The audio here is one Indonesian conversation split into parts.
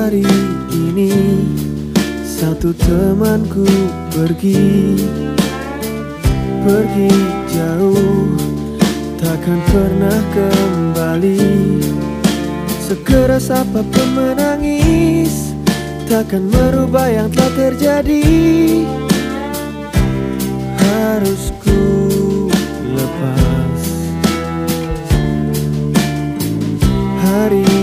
Hari ini satu temanku pergi. Pergi jauh takkan pernah kembali. Sekeras apa pun menangis Takkan merubah yang telah terjadi. Harus ku lepas. Hari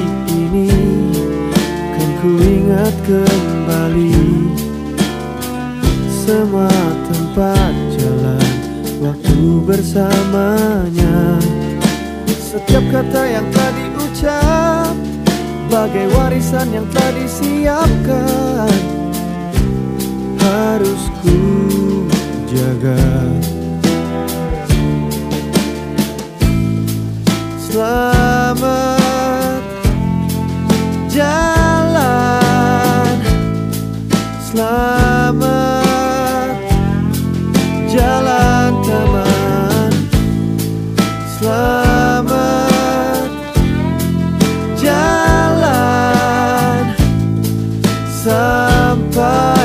Semua tempat jalan waktu bersamanya. Setiap kata yang telah diucap Bagai warisan yang telah disiapkan Harus ku jaga. Selamat jalan Selamat Sampai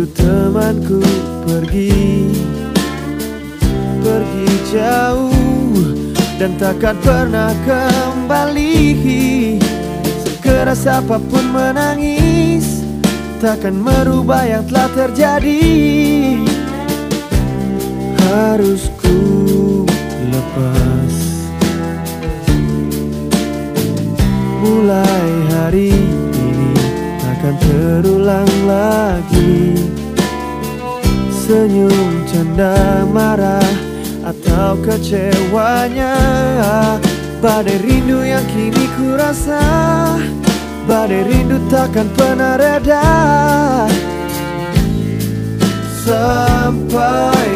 satu temanku pergi Pergi jauh dan takkan pernah kembali. Sekeras apa pun menangis Takkan merubah yang telah terjadi. Harus ku lepas akan terulang lagi. Senyum, canda, marah Atau kecewanya. Badai rindu yang kini ku rasa. Badai rindu takkan pernah reda. Sampai